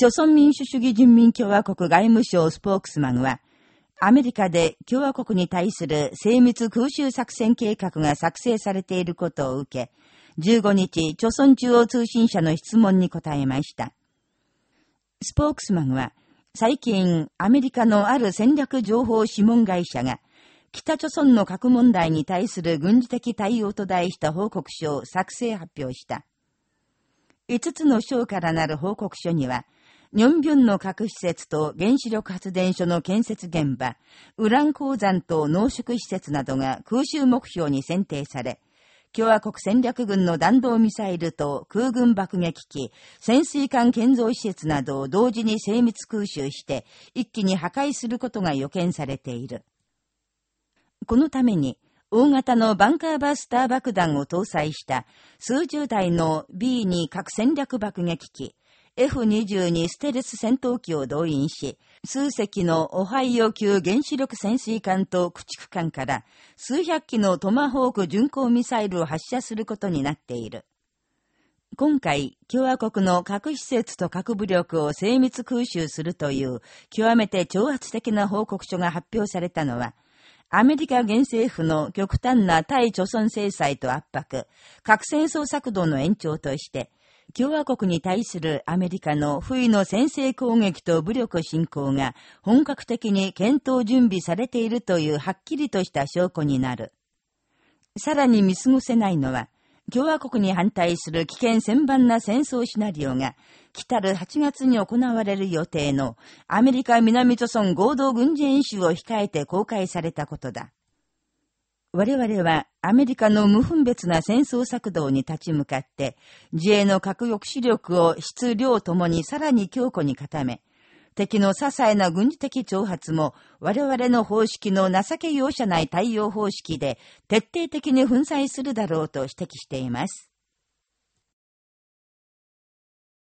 朝鮮民主主義人民共和国外務省スポークスマンは、アメリカで共和国に対する精密空襲作戦計画が作成されていることを受け、15日、朝鮮中央通信社の質問に答えました。スポークスマンは、最近、アメリカのある戦略情報諮問会社が、北朝鮮の核問題に対する軍事的対応と題した報告書を作成発表した。5つの章からなる報告書には、ニョンビョンの核施設と原子力発電所の建設現場、ウラン鉱山と農食施設などが空襲目標に選定され、共和国戦略軍の弾道ミサイルと空軍爆撃機、潜水艦建造施設などを同時に精密空襲して、一気に破壊することが予見されている。このために、大型のバンカーバスター爆弾を搭載した数十台の B2 核戦略爆撃機、F22 ステルス戦闘機を動員し、数隻のオハイオ級原子力潜水艦と駆逐艦から数百機のトマホーク巡航ミサイルを発射することになっている。今回、共和国の核施設と核武力を精密空襲するという極めて挑発的な報告書が発表されたのは、アメリカ現政府の極端な対貯村制裁と圧迫、核戦争策動の延長として、共和国に対するアメリカの不意の先制攻撃と武力侵攻が本格的に検討準備されているというはっきりとした証拠になる。さらに見過ごせないのは、共和国に反対する危険千万な戦争シナリオが、来たる8月に行われる予定のアメリカ南朝村合同軍事演習を控えて公開されたことだ。我々はアメリカの無分別な戦争策動に立ち向かって、自衛の核抑止力を質量ともにさらに強固に固め、敵の些細な軍事的挑発も我々の方式の情け容赦ない対応方式で徹底的に粉砕するだろうと指摘しています。